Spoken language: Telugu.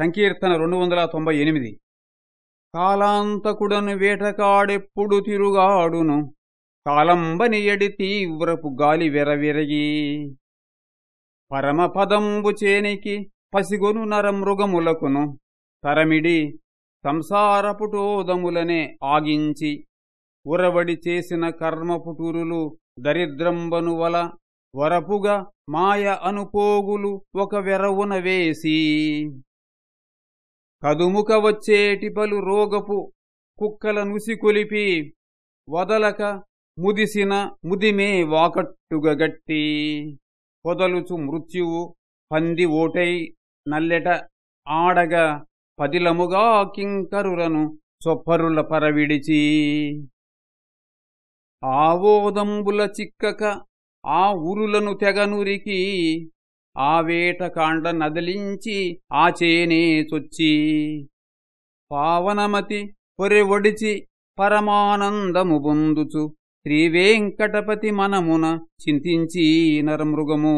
సంకీర్తన రెండు వందల తొంభై ఎనిమిది. కాలాంతకుడను వేటకాడెప్పుడు తిరుగాడును కాలంబనియడి తీవ్రపు గాలి వెరవిరగి. పరమపదంబు చేనికి పసిగొను నరమృగములకును తరమిడి సంసారపుటోదములనే ఆగించి ఉరవడి చేసిన కర్మపుటూరులు దరిద్రంబను వల వరపుగా మాయ అనుపోగులు ఒక వెరవున వేసి. కదుముక వచ్చేటి పలు రోగపు కుక్కల నుసికొలిపి వదలక ముదిసిన ముదిమే వాకట్టుగా గట్టి. పొదలుచు మృత్యువు పంది ఓటై నల్లెట ఆడగా పదిలముగా కింకరులను చొప్పరుల పరవిడిచి. ఆవోదంబుల చిక్కక ఆ ఉరులను తెగనురికి ఆ వేటకాండ నదిలించి ఆ చేనే చొచ్చి పావనమతి పొరి ఒడిచి పరమానందము బొందుచు శ్రీవేంకటపతి మనమున చింతించి నరమృగము.